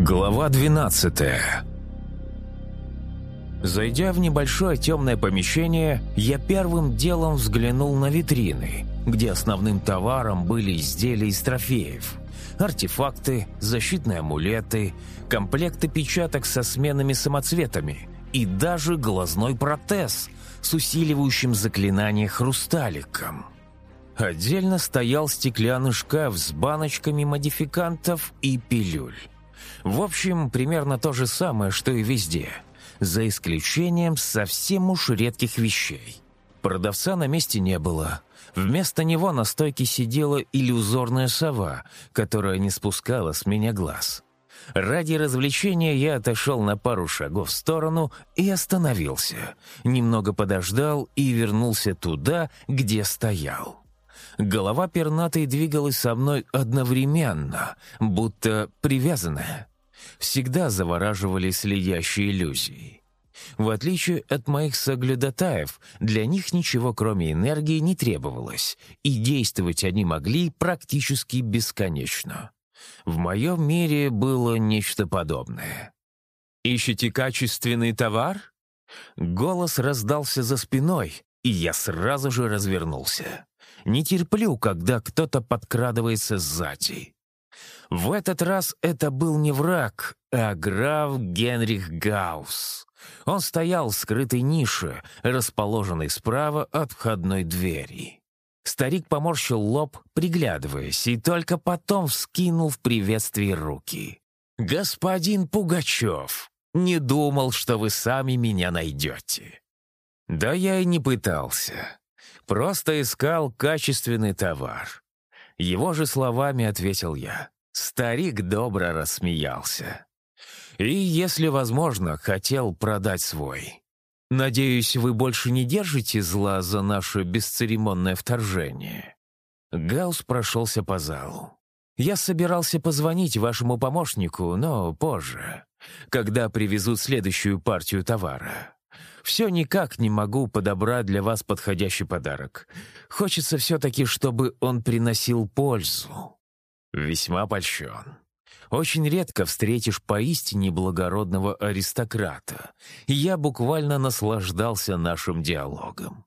Глава 12 Зайдя в небольшое темное помещение, я первым делом взглянул на витрины, где основным товаром были изделия из трофеев. Артефакты, защитные амулеты, комплекты печаток со сменными самоцветами и даже глазной протез с усиливающим заклинание хрусталиком. Отдельно стоял стеклянный шкаф с баночками модификантов и пилюль. В общем, примерно то же самое, что и везде, за исключением совсем уж редких вещей. Продавца на месте не было. Вместо него на стойке сидела иллюзорная сова, которая не спускала с меня глаз. Ради развлечения я отошел на пару шагов в сторону и остановился. Немного подождал и вернулся туда, где стоял. Голова пернатой двигалась со мной одновременно, будто привязанная. Всегда завораживали следящие иллюзии. В отличие от моих соглядатаев, для них ничего кроме энергии не требовалось, и действовать они могли практически бесконечно. В моем мире было нечто подобное. «Ищете качественный товар?» Голос раздался за спиной, и я сразу же развернулся. Не терплю, когда кто-то подкрадывается сзади. В этот раз это был не враг, а граф Генрих Гаус. Он стоял в скрытой нише, расположенной справа от входной двери. Старик поморщил лоб, приглядываясь, и только потом вскинул в приветствии руки. «Господин Пугачев, не думал, что вы сами меня найдете». Да я и не пытался. Просто искал качественный товар. Его же словами ответил я. Старик добро рассмеялся. И, если возможно, хотел продать свой. Надеюсь, вы больше не держите зла за наше бесцеремонное вторжение. Гаус прошелся по залу. Я собирался позвонить вашему помощнику, но позже, когда привезут следующую партию товара. Все никак не могу подобрать для вас подходящий подарок. Хочется все-таки, чтобы он приносил пользу. Весьма польщен. Очень редко встретишь поистине благородного аристократа, я буквально наслаждался нашим диалогом.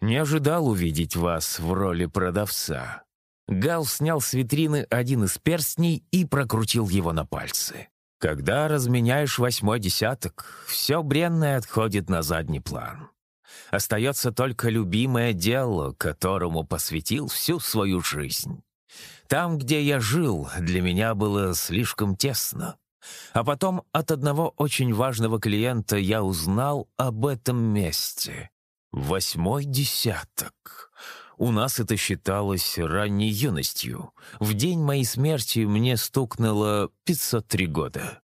Не ожидал увидеть вас в роли продавца. Гал снял с витрины один из перстней и прокрутил его на пальцы. Когда разменяешь восьмой десяток, все бренное отходит на задний план. Остается только любимое дело, которому посвятил всю свою жизнь. Там, где я жил, для меня было слишком тесно. А потом от одного очень важного клиента я узнал об этом месте. Восьмой десяток. У нас это считалось ранней юностью. В день моей смерти мне стукнуло 503 года.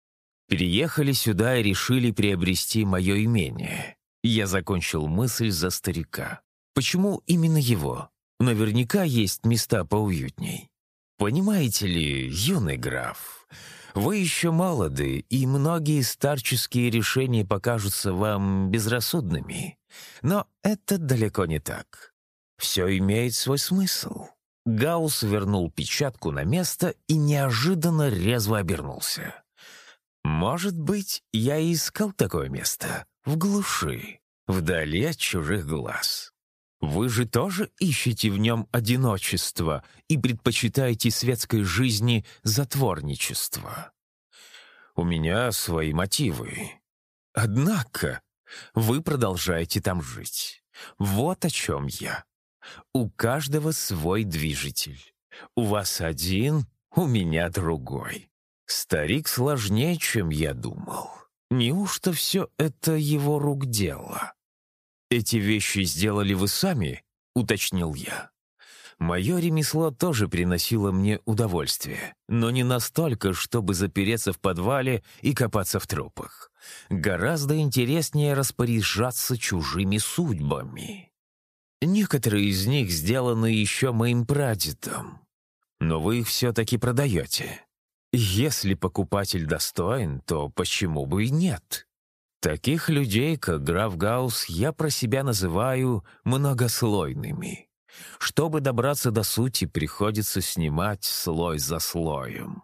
Переехали сюда и решили приобрести мое имение. Я закончил мысль за старика. Почему именно его? Наверняка есть места поуютней. Понимаете ли, юный граф, вы еще молоды, и многие старческие решения покажутся вам безрассудными. Но это далеко не так. Все имеет свой смысл. Гаус вернул печатку на место и неожиданно резво обернулся. «Может быть, я и искал такое место, в глуши, вдали от чужих глаз. Вы же тоже ищете в нем одиночество и предпочитаете светской жизни затворничество. У меня свои мотивы. Однако вы продолжаете там жить. Вот о чем я. У каждого свой движитель. У вас один, у меня другой. Старик сложнее, чем я думал. Неужто все это его рук дело? «Эти вещи сделали вы сами?» — уточнил я. Мое ремесло тоже приносило мне удовольствие, но не настолько, чтобы запереться в подвале и копаться в трупах. Гораздо интереснее распоряжаться чужими судьбами. Некоторые из них сделаны еще моим прадедом. Но вы их все-таки продаете. Если покупатель достоин, то почему бы и нет? Таких людей, как граф Гаус, я про себя называю многослойными. Чтобы добраться до сути, приходится снимать слой за слоем.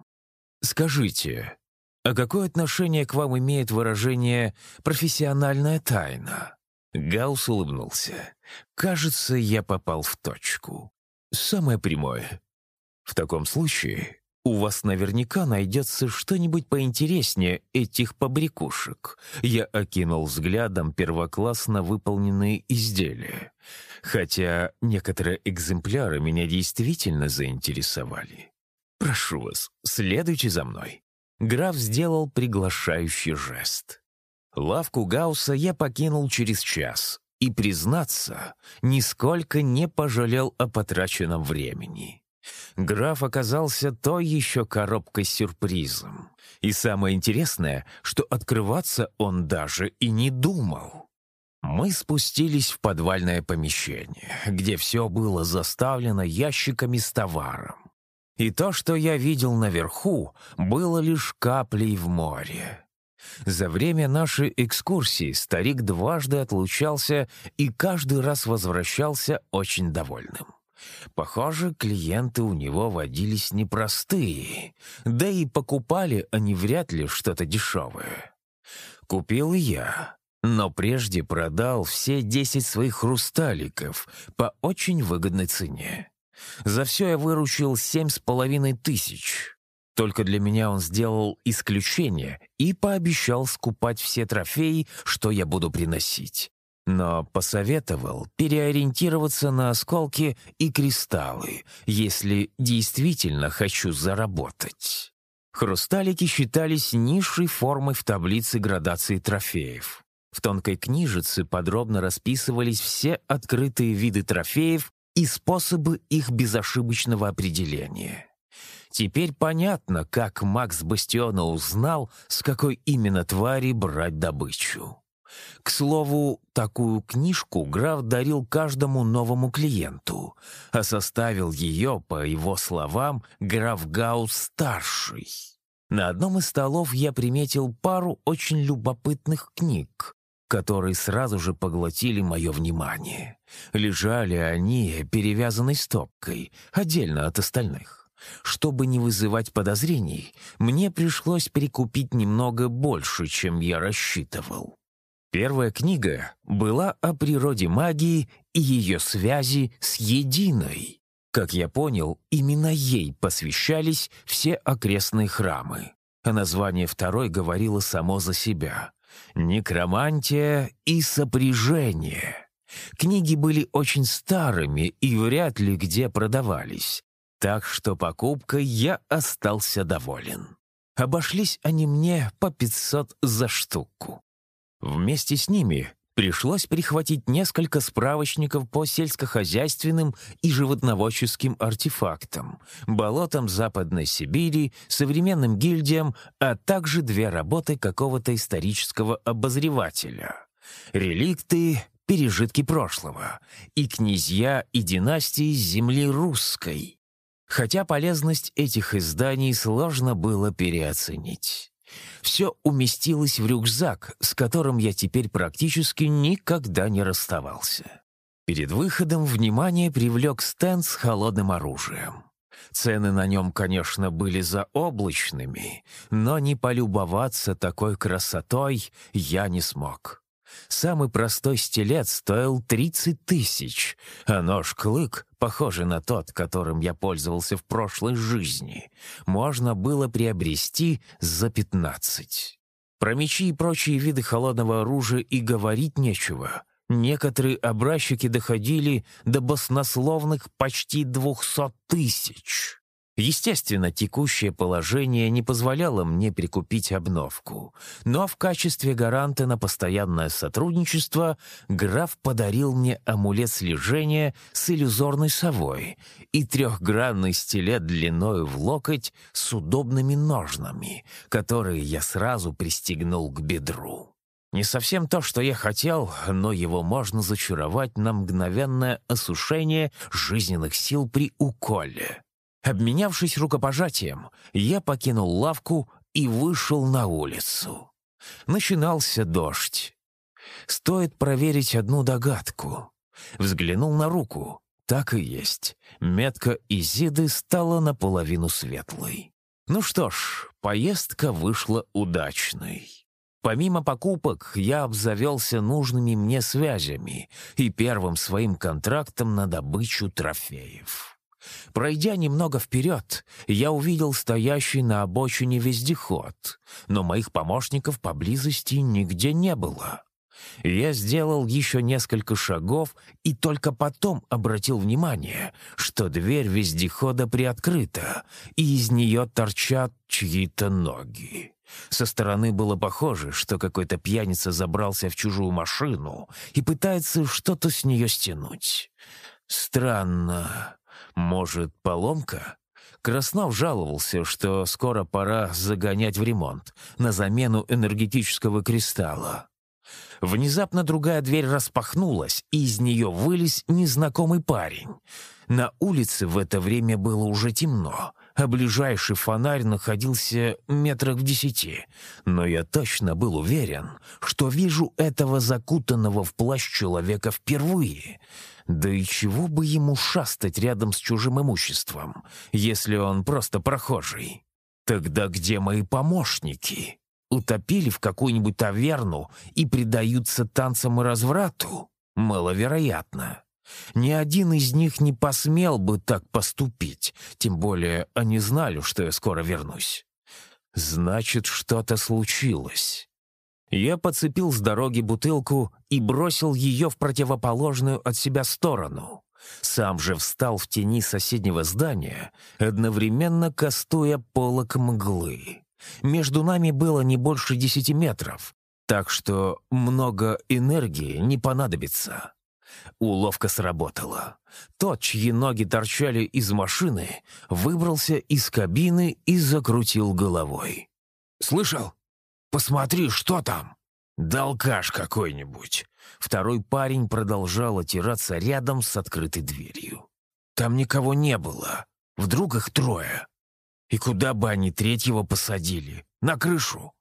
Скажите, А какое отношение к вам имеет выражение «профессиональная тайна»?» Гаус улыбнулся. «Кажется, я попал в точку. Самое прямое. В таком случае у вас наверняка найдется что-нибудь поинтереснее этих побрякушек. Я окинул взглядом первоклассно выполненные изделия. Хотя некоторые экземпляры меня действительно заинтересовали. Прошу вас, следуйте за мной. Граф сделал приглашающий жест. Лавку Гаусса я покинул через час и, признаться, нисколько не пожалел о потраченном времени. Граф оказался той еще коробкой с сюрпризом. И самое интересное, что открываться он даже и не думал. Мы спустились в подвальное помещение, где все было заставлено ящиками с товаром. И то, что я видел наверху, было лишь каплей в море. За время нашей экскурсии старик дважды отлучался и каждый раз возвращался очень довольным. Похоже, клиенты у него водились непростые, да и покупали они вряд ли что-то дешевое. Купил я, но прежде продал все десять своих хрусталиков по очень выгодной цене. За все я выручил семь с половиной тысяч. Только для меня он сделал исключение и пообещал скупать все трофеи, что я буду приносить но посоветовал переориентироваться на осколки и кристаллы, если действительно хочу заработать. Хрусталики считались низшей формой в таблице градации трофеев. В тонкой книжице подробно расписывались все открытые виды трофеев и способы их безошибочного определения. Теперь понятно, как Макс Бастиона узнал, с какой именно твари брать добычу. К слову, такую книжку граф дарил каждому новому клиенту, а составил ее, по его словам, граф Гаус-старший. На одном из столов я приметил пару очень любопытных книг, которые сразу же поглотили мое внимание. Лежали они перевязанной стопкой, отдельно от остальных. Чтобы не вызывать подозрений, мне пришлось перекупить немного больше, чем я рассчитывал. Первая книга была о природе магии и ее связи с единой. Как я понял, именно ей посвящались все окрестные храмы. А название второй говорило само за себя. «Некромантия и сопряжение». Книги были очень старыми и вряд ли где продавались, так что покупкой я остался доволен. Обошлись они мне по 500 за штуку. Вместе с ними пришлось прихватить несколько справочников по сельскохозяйственным и животноводческим артефактам, болотам Западной Сибири, современным гильдиям, а также две работы какого-то исторического обозревателя. Реликты, пережитки прошлого и князья и династии земли русской. Хотя полезность этих изданий сложно было переоценить. Все уместилось в рюкзак, с которым я теперь практически никогда не расставался. Перед выходом внимание привлек стенд с холодным оружием. Цены на нем, конечно, были заоблачными, но не полюбоваться такой красотой я не смог. Самый простой стилет стоил 30 тысяч, а нож-клык, похожий на тот, которым я пользовался в прошлой жизни, можно было приобрести за 15. Про мечи и прочие виды холодного оружия и говорить нечего. Некоторые образчики доходили до баснословных почти 200 тысяч. Естественно, текущее положение не позволяло мне прикупить обновку, но в качестве гаранта на постоянное сотрудничество граф подарил мне амулет слежения с иллюзорной совой и трехгранный стилет длиною в локоть с удобными ножнами, которые я сразу пристегнул к бедру. Не совсем то, что я хотел, но его можно зачаровать на мгновенное осушение жизненных сил при уколе. Обменявшись рукопожатием, я покинул лавку и вышел на улицу. Начинался дождь. Стоит проверить одну догадку. Взглянул на руку. Так и есть. Метка Изиды стала наполовину светлой. Ну что ж, поездка вышла удачной. Помимо покупок, я обзавелся нужными мне связями и первым своим контрактом на добычу трофеев. Пройдя немного вперед, я увидел стоящий на обочине вездеход, но моих помощников поблизости нигде не было. Я сделал еще несколько шагов и только потом обратил внимание, что дверь вездехода приоткрыта, и из нее торчат чьи-то ноги. Со стороны было похоже, что какой-то пьяница забрался в чужую машину и пытается что-то с нее стянуть. Странно. Может, поломка? Краснов жаловался, что скоро пора загонять в ремонт на замену энергетического кристалла. Внезапно другая дверь распахнулась, и из нее вылез незнакомый парень. На улице в это время было уже темно, а ближайший фонарь находился метрах в десяти. Но я точно был уверен, что вижу этого закутанного в плащ человека впервые. Да и чего бы ему шастать рядом с чужим имуществом, если он просто прохожий? Тогда где мои помощники? утопили в какую-нибудь таверну и предаются танцам и разврату? Маловероятно. Ни один из них не посмел бы так поступить, тем более они знали, что я скоро вернусь. Значит, что-то случилось. Я подцепил с дороги бутылку и бросил ее в противоположную от себя сторону. Сам же встал в тени соседнего здания, одновременно кастуя полок мглы. Между нами было не больше десяти метров, так что много энергии не понадобится. Уловка сработала. Тот, чьи ноги торчали из машины, выбрался из кабины и закрутил головой. «Слышал? Посмотри, что там!» «Да какой-нибудь!» Второй парень продолжал отираться рядом с открытой дверью. «Там никого не было. Вдруг их трое. И куда бы они третьего посадили? На крышу.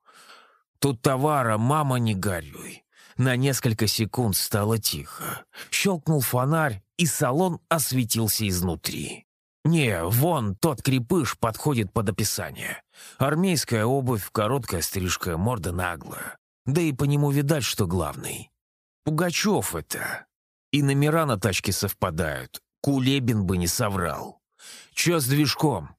Тут товара, мама, не горюй. На несколько секунд стало тихо. Щелкнул фонарь, и салон осветился изнутри. Не, вон тот крепыш подходит под описание. Армейская обувь, короткая стрижка, морда наглая. Да и по нему видать, что главный. Пугачев это. И номера на тачке совпадают. Кулебин бы не соврал. Чё с движком?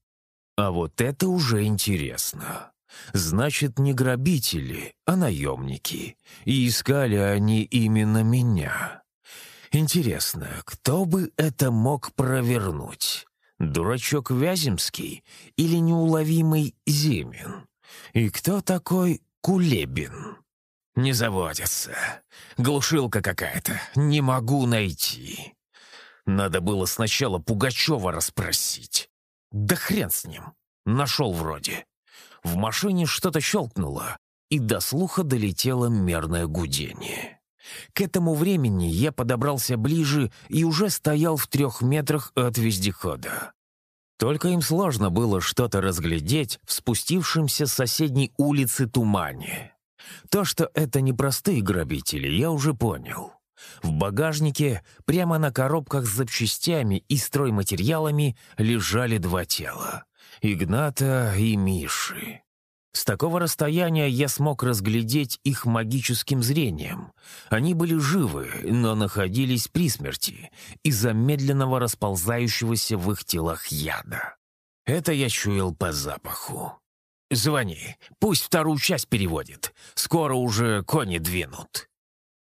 А вот это уже интересно. Значит, не грабители, а наемники. И искали они именно меня. Интересно, кто бы это мог провернуть? Дурачок Вяземский или неуловимый Зимин? И кто такой Кулебин? Не заводятся. Глушилка какая-то. Не могу найти. Надо было сначала Пугачева расспросить. Да хрен с ним. Нашел вроде. В машине что-то щелкнуло, и до слуха долетело мерное гудение. К этому времени я подобрался ближе и уже стоял в трех метрах от вездехода. Только им сложно было что-то разглядеть в спустившемся с соседней улицы тумане. То, что это не простые грабители, я уже понял. В багажнике, прямо на коробках с запчастями и стройматериалами, лежали два тела — Игната и Миши. С такого расстояния я смог разглядеть их магическим зрением. Они были живы, но находились при смерти из-за медленного расползающегося в их телах яда. Это я чуял по запаху. «Звони, пусть вторую часть переводит. Скоро уже кони двинут».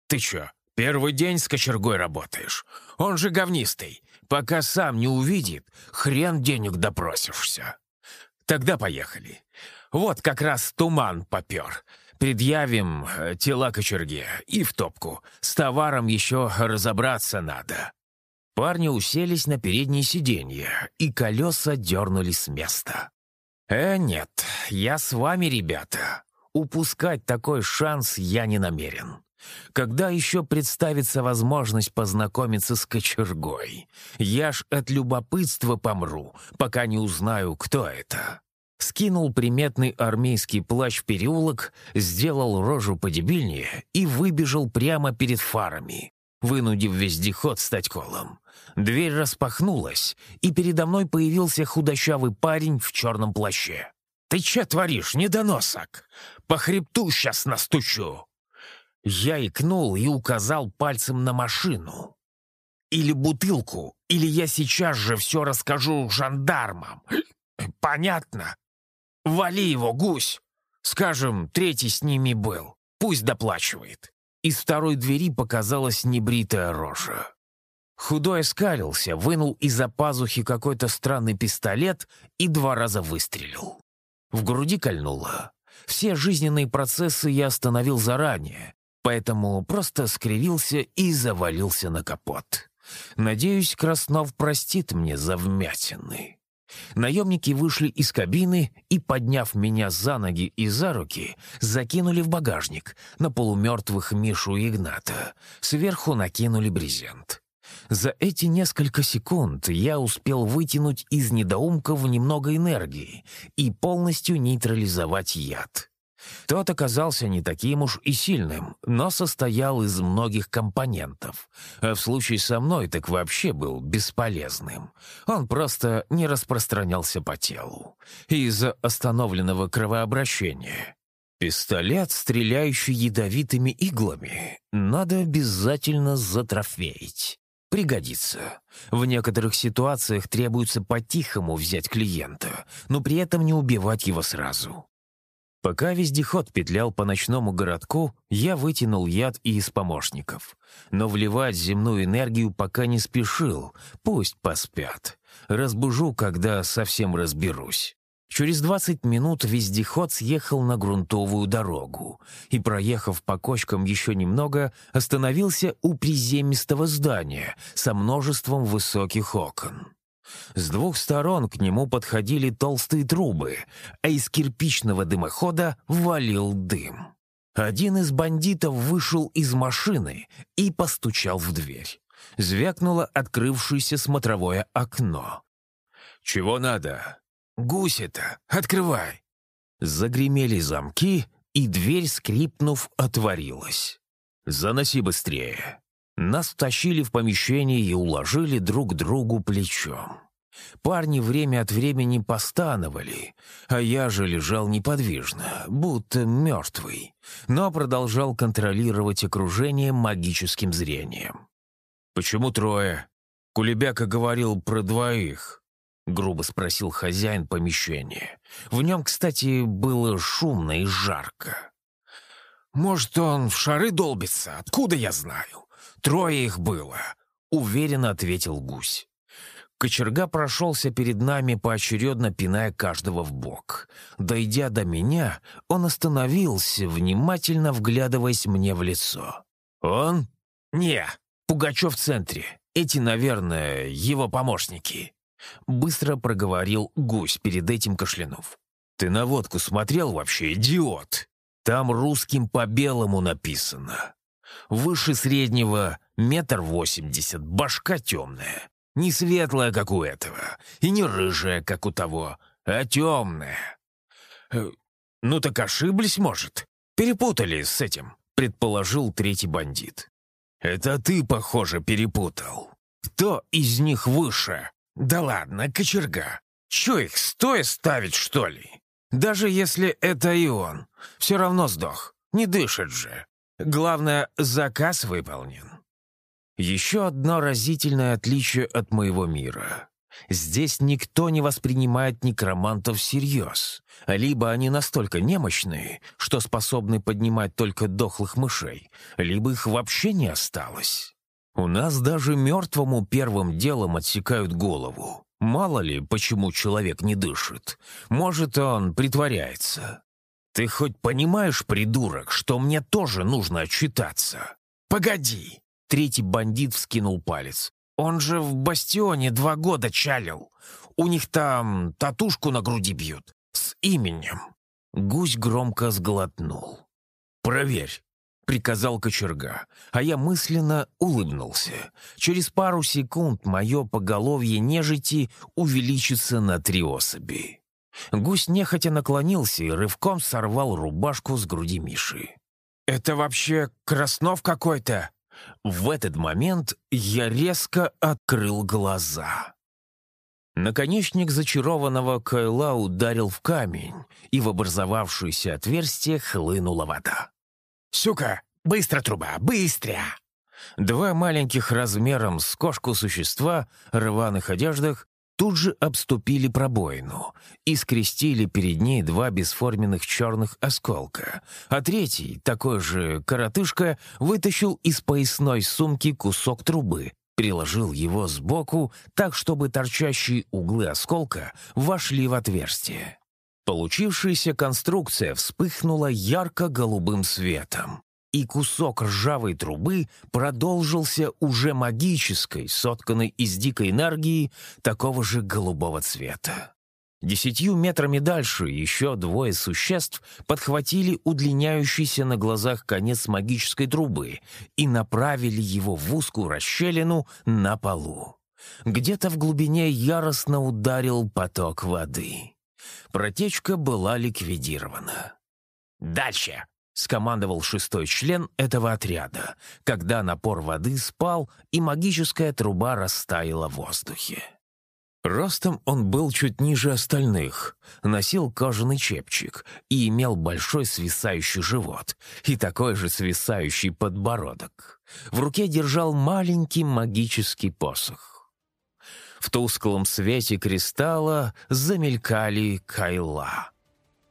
«Ты чё, Первый день с кочергой работаешь. Он же говнистый. Пока сам не увидит, хрен денег допросишься. Тогда поехали. Вот как раз туман попер. Предъявим э, тела кочерге и в топку. С товаром еще разобраться надо». Парни уселись на переднее сиденье, и колеса дернулись с места. «Э, нет, я с вами, ребята. Упускать такой шанс я не намерен. Когда еще представится возможность познакомиться с кочергой? Я ж от любопытства помру, пока не узнаю, кто это. Скинул приметный армейский плащ в переулок, сделал рожу подебильнее и выбежал прямо перед фарами, вынудив вездеход стать колом. Дверь распахнулась, и передо мной появился худощавый парень в черном плаще. ты че творишь, недоносок? По хребту сейчас настучу!» Я икнул и указал пальцем на машину. «Или бутылку, или я сейчас же все расскажу жандармам. Понятно? Вали его, гусь! Скажем, третий с ними был. Пусть доплачивает». Из второй двери показалась небритая рожа. Худой оскалился, вынул из-за пазухи какой-то странный пистолет и два раза выстрелил. В груди кольнуло. Все жизненные процессы я остановил заранее, поэтому просто скривился и завалился на капот. Надеюсь, Краснов простит мне за вмятины. Наемники вышли из кабины и, подняв меня за ноги и за руки, закинули в багажник на полумертвых Мишу и Игната. Сверху накинули брезент. За эти несколько секунд я успел вытянуть из недоумков немного энергии и полностью нейтрализовать яд. Тот оказался не таким уж и сильным, но состоял из многих компонентов. А в случае со мной так вообще был бесполезным. Он просто не распространялся по телу. Из-за остановленного кровообращения. Пистолет, стреляющий ядовитыми иглами, надо обязательно затрофеить. Пригодится. В некоторых ситуациях требуется по-тихому взять клиента, но при этом не убивать его сразу. Пока вездеход петлял по ночному городку, я вытянул яд и из помощников. Но вливать земную энергию пока не спешил, пусть поспят. Разбужу, когда совсем разберусь. Через 20 минут вездеход съехал на грунтовую дорогу и, проехав по кочкам еще немного, остановился у приземистого здания со множеством высоких окон. С двух сторон к нему подходили толстые трубы, а из кирпичного дымохода валил дым. Один из бандитов вышел из машины и постучал в дверь. Звякнуло открывшееся смотровое окно. «Чего надо?» «Гуси-то! Открывай!» Загремели замки, и дверь, скрипнув, отворилась. «Заноси быстрее!» Нас тащили в помещение и уложили друг другу плечом. Парни время от времени постановали, а я же лежал неподвижно, будто мертвый, но продолжал контролировать окружение магическим зрением. «Почему трое?» Кулебяка говорил про двоих. — грубо спросил хозяин помещения. В нем, кстати, было шумно и жарко. «Может, он в шары долбится? Откуда я знаю? Трое их было», — уверенно ответил гусь. Кочерга прошелся перед нами, поочередно пиная каждого в бок. Дойдя до меня, он остановился, внимательно вглядываясь мне в лицо. «Он?» «Не, Пугачев в центре. Эти, наверное, его помощники». Быстро проговорил гусь перед этим кашлянув. «Ты на водку смотрел вообще, идиот? Там русским по белому написано. Выше среднего метр восемьдесят, башка темная. Не светлая, как у этого, и не рыжая, как у того, а темная. Э, ну так ошиблись, может? Перепутали с этим, предположил третий бандит. Это ты, похоже, перепутал. Кто из них выше? «Да ладно, кочерга. Чё их, стоя ставить, что ли? Даже если это и он, все равно сдох. Не дышит же. Главное, заказ выполнен». Еще одно разительное отличие от моего мира. Здесь никто не воспринимает некромантов всерьез. Либо они настолько немощные, что способны поднимать только дохлых мышей, либо их вообще не осталось. У нас даже мертвому первым делом отсекают голову. Мало ли, почему человек не дышит. Может, он притворяется. Ты хоть понимаешь, придурок, что мне тоже нужно отчитаться? Погоди! Третий бандит вскинул палец. Он же в бастионе два года чалил. У них там татушку на груди бьют. С именем. Гусь громко сглотнул. «Проверь, — приказал кочерга, а я мысленно улыбнулся. Через пару секунд мое поголовье нежити увеличится на три особи. Гусь нехотя наклонился и рывком сорвал рубашку с груди Миши. «Это вообще Краснов какой-то?» В этот момент я резко открыл глаза. Наконечник зачарованного кайла ударил в камень, и в образовавшееся отверстие хлынула вода. «Сука, быстро труба, быстро!» Два маленьких размером с кошку существа, рваных одеждах, тут же обступили пробоину и скрестили перед ней два бесформенных черных осколка, а третий, такой же коротышка, вытащил из поясной сумки кусок трубы, приложил его сбоку так, чтобы торчащие углы осколка вошли в отверстие. Получившаяся конструкция вспыхнула ярко-голубым светом и кусок ржавой трубы продолжился уже магической, сотканной из дикой энергии такого же голубого цвета. Десятью метрами дальше еще двое существ подхватили удлиняющийся на глазах конец магической трубы и направили его в узкую расщелину на полу. Где-то в глубине яростно ударил поток воды. Протечка была ликвидирована. «Дальше!» — скомандовал шестой член этого отряда, когда напор воды спал и магическая труба растаяла в воздухе. Ростом он был чуть ниже остальных, носил кожаный чепчик и имел большой свисающий живот и такой же свисающий подбородок. В руке держал маленький магический посох. В тусклом свете кристалла замелькали кайла.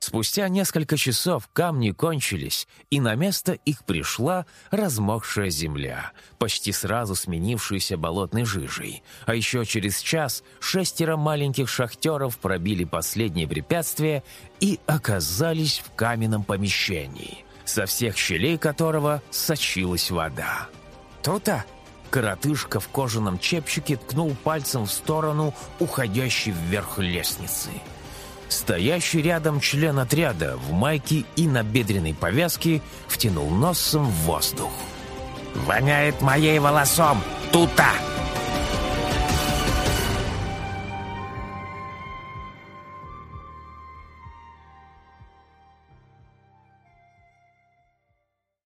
Спустя несколько часов камни кончились, и на место их пришла размокшая земля, почти сразу сменившаяся болотной жижей. А еще через час шестеро маленьких шахтеров пробили последнее препятствие и оказались в каменном помещении, со всех щелей которого сочилась вода. «То-то!» Коротышка в кожаном чепчике ткнул пальцем в сторону уходящей вверх лестницы – Стоящий рядом член отряда в майке и на бедренной повязке втянул носом в воздух. «Воняет моей волосом! Тута!»